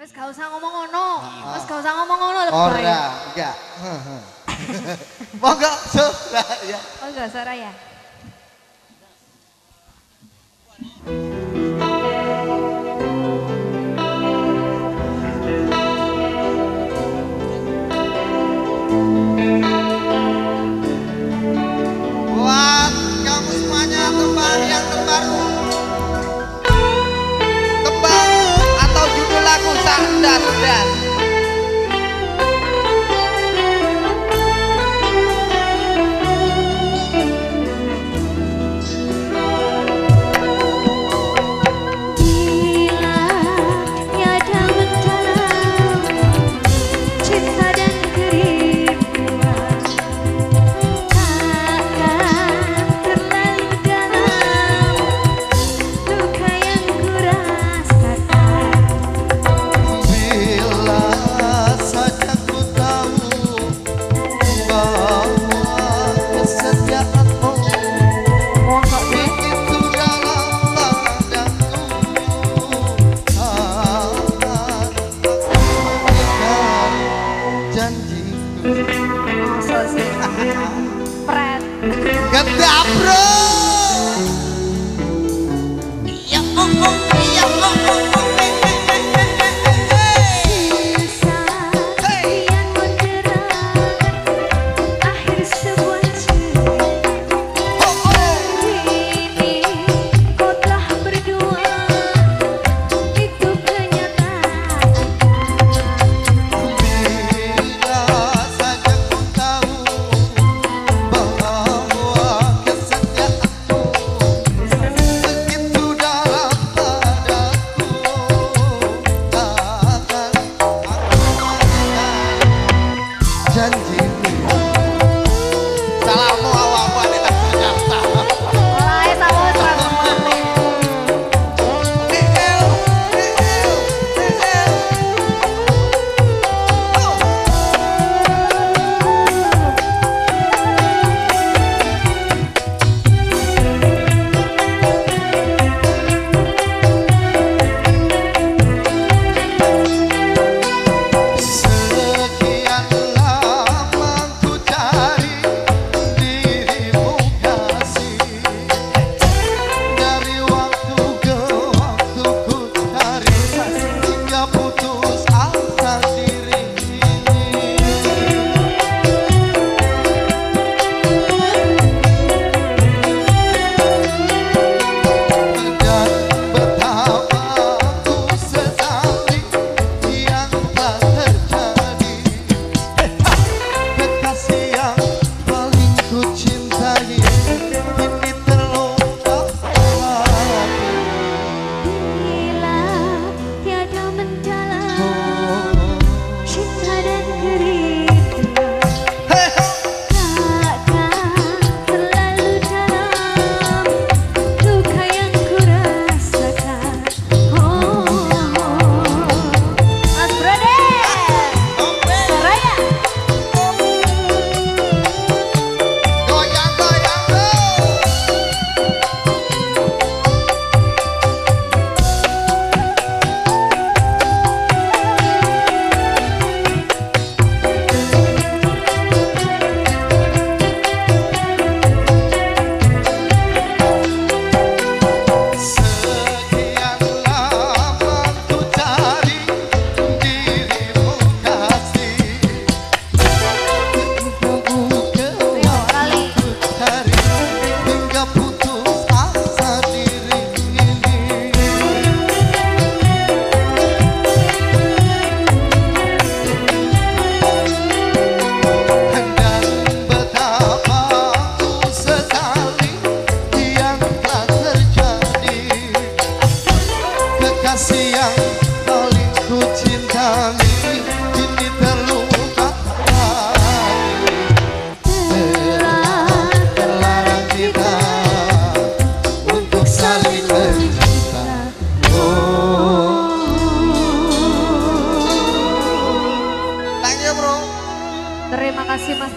Wes gak usah ngomong ngono. Wes gak usah ngomong ngono lebay. Ora, enggak. Monggo Suraya. Oh enggak Soraya. that, that. of the.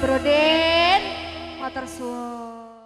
Bro.